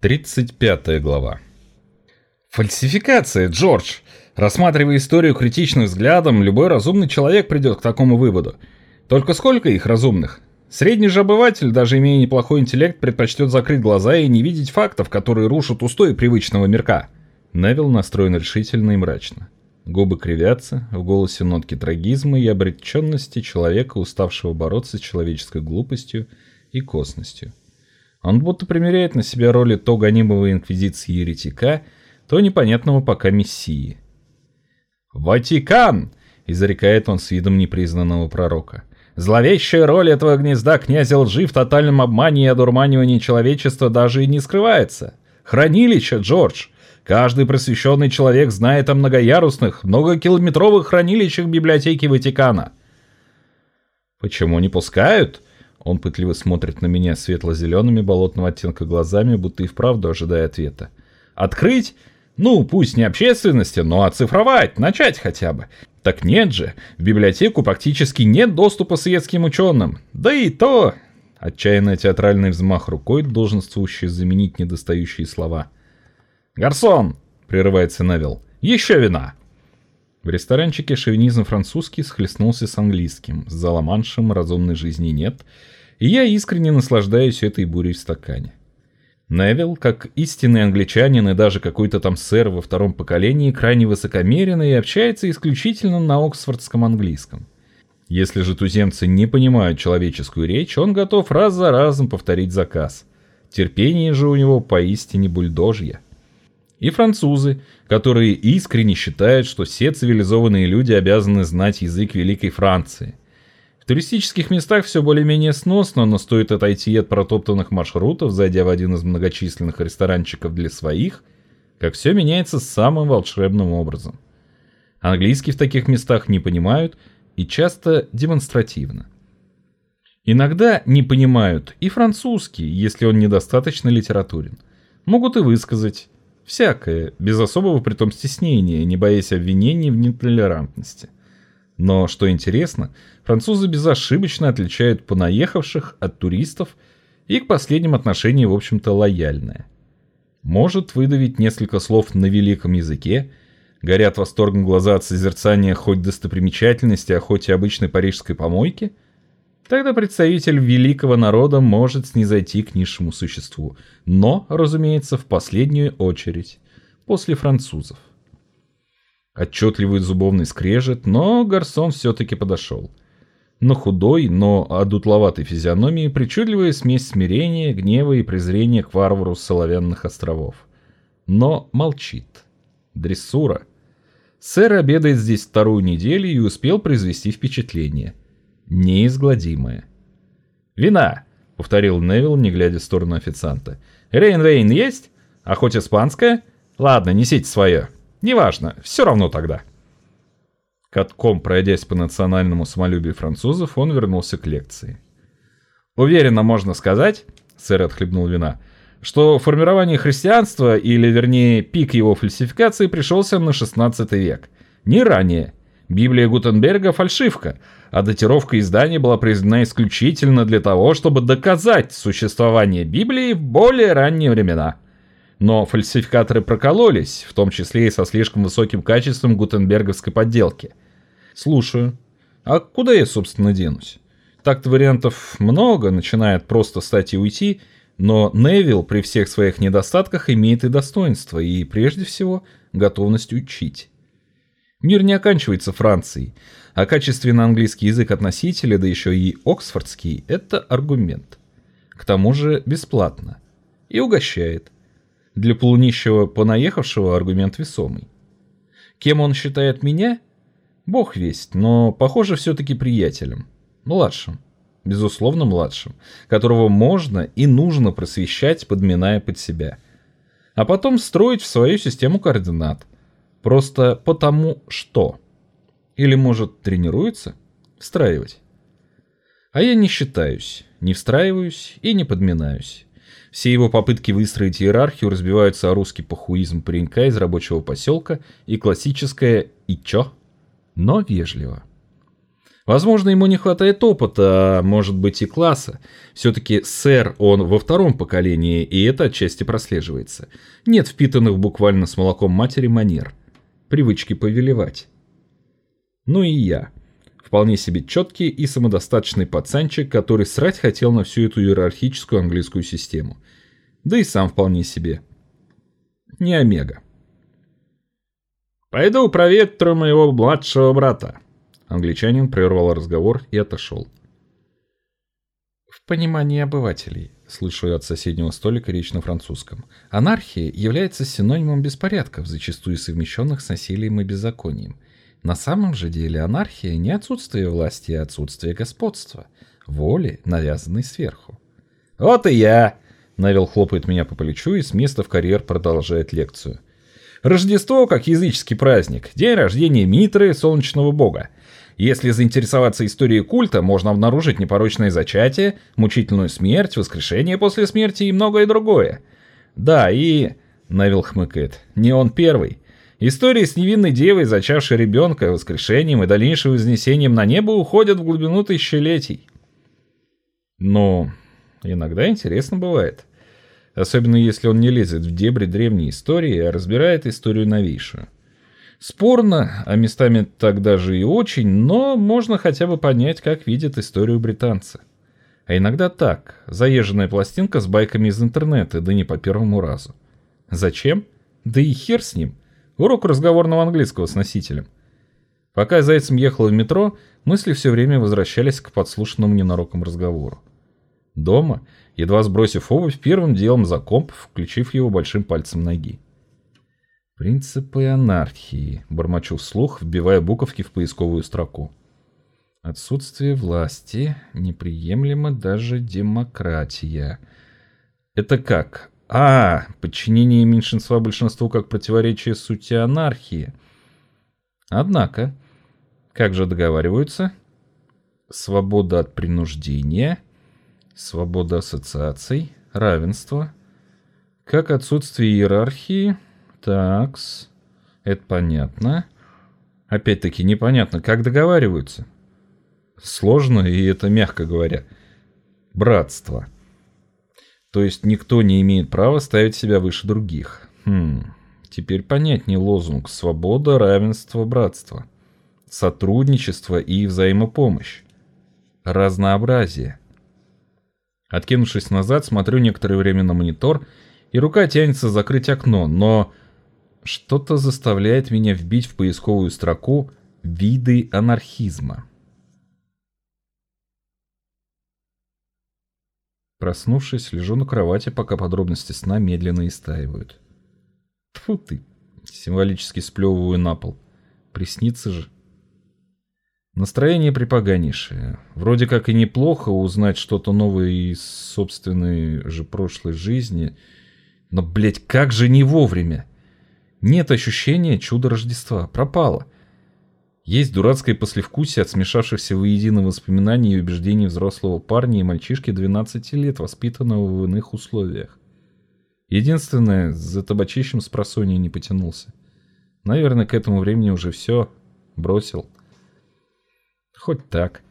35 глава. Фальсификация, Джордж! Рассматривая историю критичным взглядом, любой разумный человек придет к такому выводу. Только сколько их разумных? Средний же обыватель, даже имея неплохой интеллект, предпочтет закрыть глаза и не видеть фактов, которые рушат устои привычного мирка. Невил настроен решительно и мрачно. Губы кривятся, в голосе нотки трагизма и обреченности человека, уставшего бороться с человеческой глупостью и косностью. Он будто примеряет на себя роли то гонимого инквизиции еретика, то непонятного пока мессии. «Ватикан!» — изрекает он с видом непризнанного пророка. «Зловещая роль этого гнезда князя лжи в тотальном обмане и одурманивании человечества даже и не скрывается. Хранилище, Джордж! Каждый просвещенный человек знает о многоярусных, многокилометровых хранилищах библиотеки Ватикана». «Почему не пускают?» Он пытливо смотрит на меня светло-зелеными болотного оттенка глазами, будто и вправду ожидая ответа. «Открыть? Ну, пусть не общественности, но оцифровать, начать хотя бы. Так нет же, в библиотеку практически нет доступа светским ученым. Да и то...» Отчаянный театральный взмах рукой, долженствующий заменить недостающие слова. «Гарсон!» — прерывается Невил. «Еще вина!» В ресторанчике шовинизм французский схлестнулся с английским. С заламаншем разумной жизни нет, и я искренне наслаждаюсь этой бурей в стакане. Невилл, как истинный англичанин и даже какой-то там сэр во втором поколении, крайне высокомерен и общается исключительно на оксфордском английском. Если же туземцы не понимают человеческую речь, он готов раз за разом повторить заказ. Терпение же у него поистине бульдожье и французы, которые искренне считают, что все цивилизованные люди обязаны знать язык Великой Франции. В туристических местах все более-менее сносно, но стоит отойти от протоптанных маршрутов, зайдя в один из многочисленных ресторанчиков для своих, как все меняется самым волшебным образом. Английский в таких местах не понимают и часто демонстративно. Иногда не понимают и французский, если он недостаточно литературен. Могут и высказать, Всякое, без особого притом стеснения, не боясь обвинений в нетолерантности. Но, что интересно, французы безошибочно отличают понаехавших от туристов и к последним отношение, в общем-то, лояльное. Может выдавить несколько слов на великом языке, горят восторгом глаза от созерцания хоть достопримечательности, а хоть и обычной парижской помойки – Тогда представитель великого народа может снизойти к низшему существу, но, разумеется, в последнюю очередь, после французов. Отчетливый зубовный скрежет, но Гарсон все-таки подошел. На худой, но одутловатой физиономии причудливая смесь смирения, гнева и презрения к варвару Соловянных островов. Но молчит. Дрессура. Сэр обедает здесь вторую неделю и успел произвести впечатление – неизгладимое. «Вина!» — повторил Невилл, не глядя в сторону официанта. «Рейн-Вейн есть? А хоть испанская? Ладно, несите свое. Неважно, все равно тогда». Катком пройдясь по национальному самолюбию французов, он вернулся к лекции. «Уверенно можно сказать», — сэр отхлебнул вина, «что формирование христианства, или вернее пик его фальсификации, пришелся на 16 век. Не ранее. Библия Гутенберга – фальшивка, а датировка издания была произведена исключительно для того, чтобы доказать существование Библии в более ранние времена. Но фальсификаторы прокололись, в том числе и со слишком высоким качеством гутенберговской подделки. Слушаю. А куда я, собственно, денусь? Так-то вариантов много, начинает просто стать и уйти, но Невилл при всех своих недостатках имеет и достоинство, и прежде всего готовность учить. Мир не оканчивается Францией, а качественный английский язык от да еще и оксфордский, это аргумент. К тому же бесплатно. И угощает. Для полунищего понаехавшего аргумент весомый. Кем он считает меня? Бог весть, но, похоже, все-таки приятелем. Младшим. Безусловно, младшим. Которого можно и нужно просвещать, подминая под себя. А потом строить в свою систему координат – Просто потому что. Или, может, тренируется? Встраивать. А я не считаюсь, не встраиваюсь и не подминаюсь. Все его попытки выстроить иерархию разбиваются о русский похуизм паренька из рабочего поселка и классическое «и чё?», но вежливо. Возможно, ему не хватает опыта, а может быть и класса. Все-таки сэр он во втором поколении, и это отчасти прослеживается. Нет впитанных буквально с молоком матери манер. Привычки повелевать. Ну и я. Вполне себе четкий и самодостаточный пацанчик, который срать хотел на всю эту иерархическую английскую систему. Да и сам вполне себе. Не омега. «Пойду проветрю моего младшего брата», Англичанин прервал разговор и отошел. В понимании обывателей, слышу я от соседнего столика речь на французском, анархия является синонимом беспорядков, зачастую совмещенных с насилием и беззаконием. На самом же деле анархия не отсутствие власти, а отсутствие господства, воли, навязанной сверху. «Вот и я!» — Навел хлопает меня по плечу и с места в карьер продолжает лекцию. «Рождество как языческий праздник, день рождения Митры, солнечного бога. Если заинтересоваться историей культа, можно обнаружить непорочное зачатие, мучительную смерть, воскрешение после смерти и многое другое. Да, и... Навил хмыкает. Не он первый. Истории с невинной девой, зачавшей ребенка, воскрешением и дальнейшим вознесением на небо уходят в глубину тысячелетий. Но иногда интересно бывает. Особенно если он не лезет в дебри древней истории, а разбирает историю новейшую. Спорно, а местами так даже и очень, но можно хотя бы понять, как видят историю британцы. А иногда так, заезженная пластинка с байками из интернета, да не по первому разу. Зачем? Да и хер с ним. Урок разговорного английского с носителем. Пока Зайцем ехал в метро, мысли все время возвращались к подслушанному ненароком разговору. Дома, едва сбросив обувь, первым делом за комп, включив его большим пальцем ноги. «Принципы анархии», — бормочу вслух, вбивая буковки в поисковую строку. «Отсутствие власти, неприемлема даже демократия». «Это как? А, подчинение меньшинства большинству как противоречие сути анархии». Однако, как же договариваются? Свобода от принуждения, свобода ассоциаций, равенство. Как отсутствие иерархии — Такс. Это понятно. Опять-таки непонятно, как договариваются. Сложно, и это мягко говоря. Братство. То есть никто не имеет права ставить себя выше других. Хм. Теперь понятнее лозунг «Свобода, равенство, братство». Сотрудничество и взаимопомощь. Разнообразие. Откинувшись назад, смотрю некоторое время на монитор, и рука тянется закрыть окно, но что-то заставляет меня вбить в поисковую строку «Виды анархизма». Проснувшись, лежу на кровати, пока подробности сна медленно истаивают. Тфу ты, символически сплевываю на пол. Приснится же. Настроение припоганейшее. Вроде как и неплохо узнать что-то новое из собственной же прошлой жизни. Но, блядь, как же не вовремя? Нет ощущения чуда Рождества. Пропало. Есть дурацкое послевкусие от смешавшихся воедино воспоминаний и убеждений взрослого парня и мальчишки 12 лет, воспитанного в иных условиях. Единственное, за табачищем с просонья не потянулся. Наверное, к этому времени уже все бросил. Хоть так.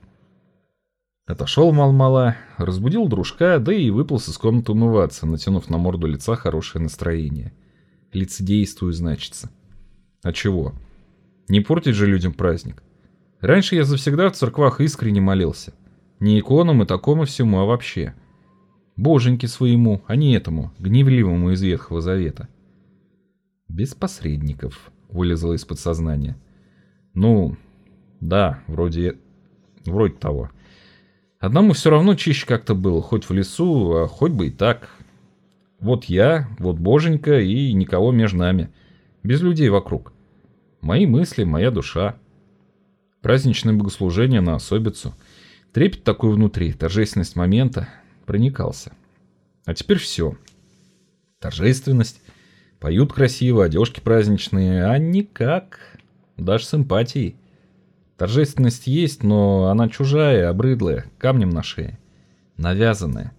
Отошел мал-мала, разбудил дружка, да и выполз из комнаты умываться, натянув на морду лица хорошее настроение. — Лицедействую, значится. А чего? Не портить же людям праздник. Раньше я завсегда в церквах искренне молился. Не иконам и такому всему, а вообще. Боженьке своему, а не этому, гневливому из Ветхого Завета. Без посредников, вылезло из подсознания. Ну, да, вроде... вроде того. Одному все равно чище как-то было, хоть в лесу, а хоть бы и так. Вот я, вот боженька и никого между нами. Без людей вокруг. Мои мысли, моя душа. Праздничное богослужение на особицу. Трепет такой внутри, торжественность момента. Проникался. А теперь все. Торжественность. Поют красиво, одежки праздничные, а никак. Даже с эмпатией. Торжественность есть, но она чужая, обрыдлая, камнем на шее. Навязанная.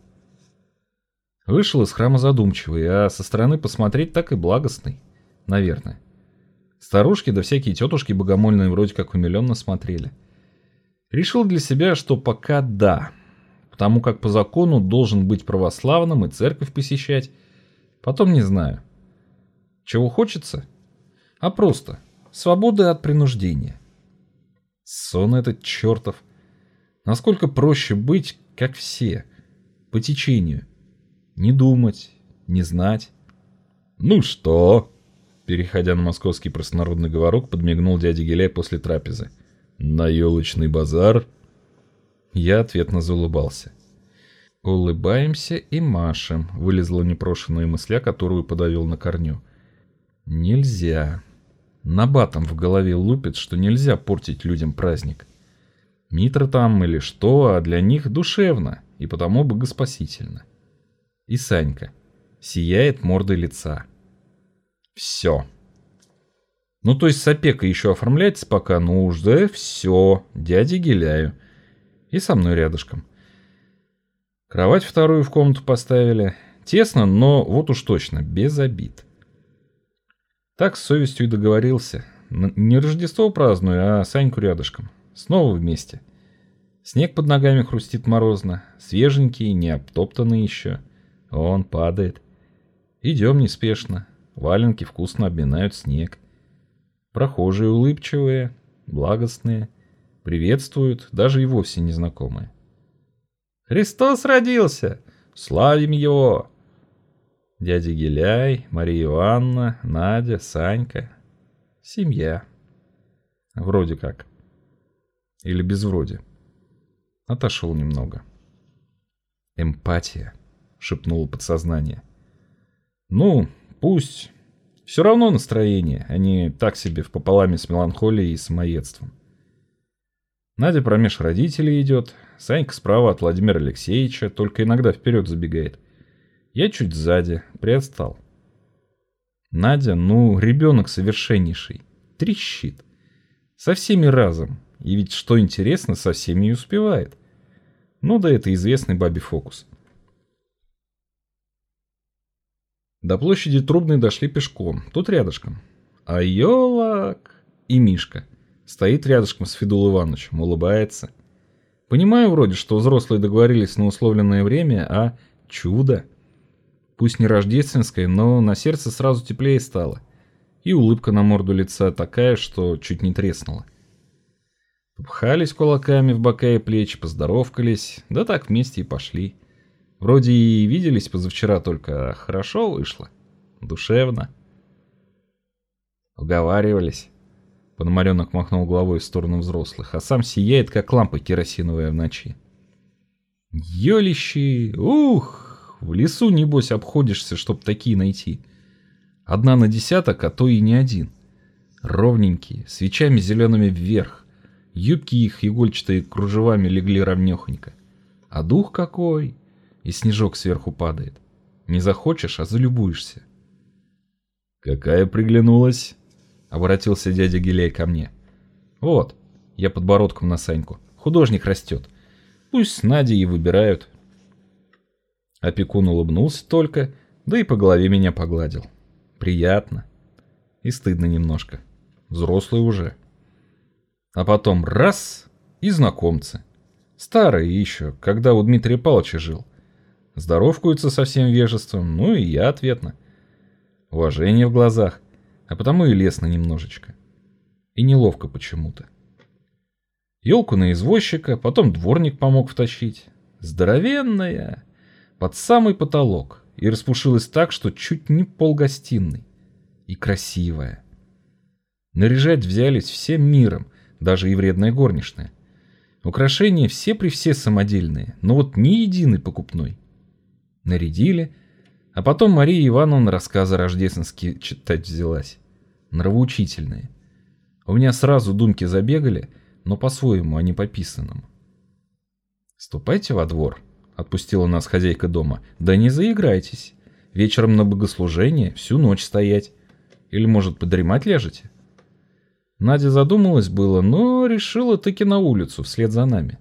Вышел из храма задумчивый, а со стороны посмотреть так и благостный. Наверное. Старушки да всякие тетушки богомольные вроде как умиленно смотрели. Решил для себя, что пока да, потому как по закону должен быть православным и церковь посещать. Потом не знаю. Чего хочется? А просто свободы от принуждения. Сон этот чертов. Насколько проще быть, как все, по течению. Не думать, не знать. Ну что? Переходя на московский простонародный говорок, подмигнул дядя Геляй после трапезы. На елочный базар? Я ответно заулыбался. Улыбаемся и машем, вылезла непрошенная мысля, которую подавил на корню. Нельзя. Набатом в голове лупит, что нельзя портить людям праздник. Митра там или что, а для них душевно и потому богоспасительно. И Санька сияет мордой лица. Все. Ну, то есть с опекой еще оформляется пока, ну уж да все, дяде Геляю. И со мной рядышком. Кровать вторую в комнату поставили. Тесно, но вот уж точно, без обид. Так с совестью и договорился. Не Рождество праздную, а Саньку рядышком. Снова вместе. Снег под ногами хрустит морозно, свеженький, не обтоптанный еще. Он падает. Идем неспешно. Валенки вкусно обминают снег. Прохожие улыбчивые, благостные, приветствуют, даже и вовсе незнакомые. «Христос родился! Славим Его!» Дядя Геляй, Мария Ивановна, Надя, Санька. Семья. Вроде как. Или без вроде. Отошел немного. «Эмпатия», — шепнуло подсознание. «Ну, пусть. Все равно настроение, а не так себе в пополаме с меланхолией и самоедством. Надя промеж родителей идет, Санька справа от Владимира Алексеевича, только иногда вперед забегает. Я чуть сзади, приотстал. Надя, ну, ребенок совершеннейший, трещит. Со всеми разом, и ведь что интересно, со всеми и успевает. Ну да это известный бабе фокус. До площади Трубной дошли пешком, тут рядышком. А елок и Мишка. Стоит рядышком с Федул Ивановичем, улыбается. Понимаю вроде, что взрослые договорились на условленное время, а чудо. Пусть не рождественское, но на сердце сразу теплее стало. И улыбка на морду лица такая, что чуть не треснула. Пхались кулаками в бока и плечи, поздоровкались, да так вместе и пошли. Вроде и виделись позавчера только, хорошо вышло. Душевно. Уговаривались. Пономаренок махнул головой в сторону взрослых, а сам сияет, как лампа керосиновая в ночи. Ёлищи! Ух! В лесу, небось, обходишься, чтоб такие найти. Одна на десяток, а то и не один. Ровненькие, свечами зелеными вверх. Юбки их игольчатые кружевами легли ровнёхонько. А дух какой! И снежок сверху падает. Не захочешь, а залюбуешься. «Какая приглянулась?» — обратился дядя Гилей ко мне. «Вот», — я подбородком на Саньку, — «художник растет. Пусть с Надей и выбирают». Опекун улыбнулся только, да и по голове меня погладил. Приятно. И стыдно немножко. Взрослый уже. А потом раз — и знакомцы. Старые еще, когда у Дмитрия Павловича жил. Здоровкаются со всем вежеством, ну и я ответно. Уважение в глазах, а потому и лестно немножечко. И неловко почему-то. Елку на извозчика, потом дворник помог втащить. Здоровенная, под самый потолок, и распушилась так, что чуть не полгостиной. И красивая. Наряжать взялись всем миром — даже и вредная горничная. Украшения все при все самодельные, но вот ни единый покупной. Нарядили, а потом Мария Ивановна рассказы рождественские читать взялась. Нравоучительные. У меня сразу думки забегали, но по-своему, а не по писанному. «Ступайте во двор», — отпустила нас хозяйка дома. «Да не заиграйтесь. Вечером на богослужение всю ночь стоять. Или, может, подремать ляжете?» Надя задумалась было, но решила таки на улицу, вслед за нами.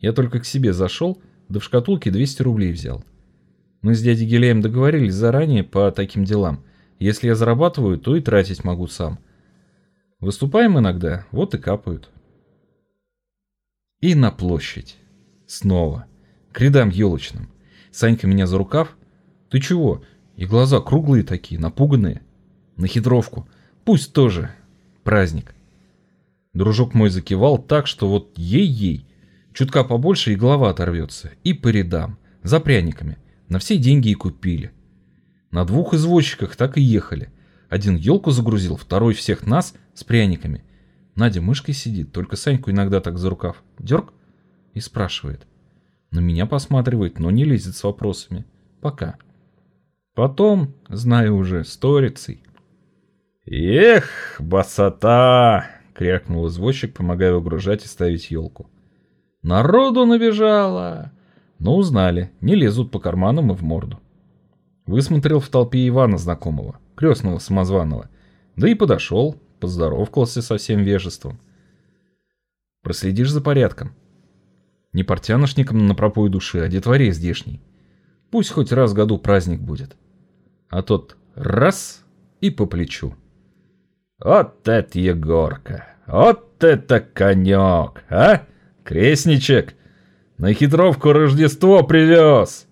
Я только к себе зашел, да в шкатулке 200 рублей взял. Мы с дядей Гелеем договорились заранее по таким делам. Если я зарабатываю, то и тратить могу сам. Выступаем иногда, вот и капают. И на площадь. Снова. К рядам елочным. Санька меня за рукав. Ты чего? И глаза круглые такие, напуганные. На хитровку. Пусть тоже. Праздник. Дружок мой закивал так, что вот ей-ей. Чутка побольше и голова оторвется. И по рядам. За пряниками. На все деньги и купили. На двух извозчиках так и ехали. Один елку загрузил, второй всех нас с пряниками. Надя мышкой сидит, только Саньку иногда так за рукав. Дерг? И спрашивает. На меня посматривает, но не лезет с вопросами. Пока. Потом, знаю уже, сторицей. «Эх, басота!» — крякнул извозчик, помогая угружать и ставить елку. «Народу набежало!» Но узнали, не лезут по карманам и в морду. Высмотрел в толпе Ивана знакомого, крестного самозваного. Да и подошел, поздоровкался со всем вежеством. Проследишь за порядком. Не портяношником на пропой души, а детворе здешней. Пусть хоть раз в году праздник будет. А тот раз и по плечу. Вот это Егорка! Вот это конек, а? Крестничек! На хитровку Рождество привез!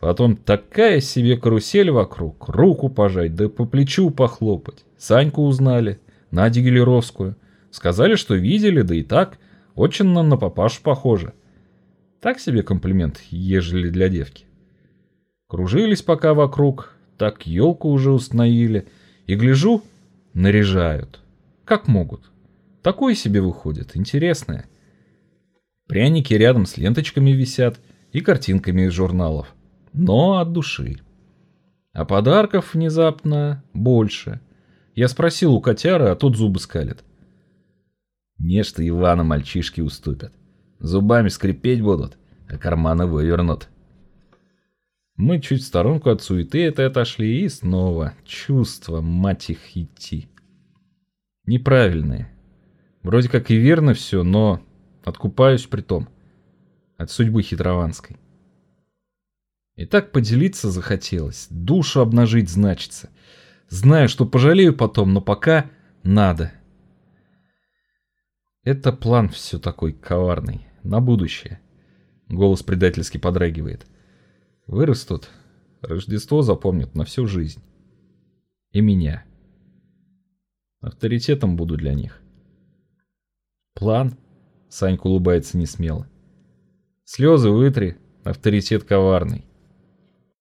Потом такая себе карусель вокруг, руку пожать, да по плечу похлопать. Саньку узнали, Надю Гелеровскую. Сказали, что видели, да и так, очень на папашу похоже. Так себе комплимент, ежели для девки. Кружились пока вокруг, так елку уже установили. И гляжу, наряжают. Как могут. Такое себе выходит, интересное. Пряники рядом с ленточками висят и картинками из журналов но от души. А подарков внезапно больше. Я спросил у котяра, а тот зубы скалит. Нечто Ивана мальчишки уступят. Зубами скрипеть будут, а карманы вывернут. Мы чуть в сторонку от суеты это отошли и снова чувство, мать их, идти. Неправильные. Вроде как и верно все, но откупаюсь при том. От судьбы хитрованской. И так поделиться захотелось, душу обнажить значится. Знаю, что пожалею потом, но пока надо. Это план все такой коварный, на будущее. Голос предательски подрагивает. Вырастут, Рождество запомнят на всю жизнь. И меня. Авторитетом буду для них. План? Санька улыбается несмело. Слезы вытри, авторитет коварный.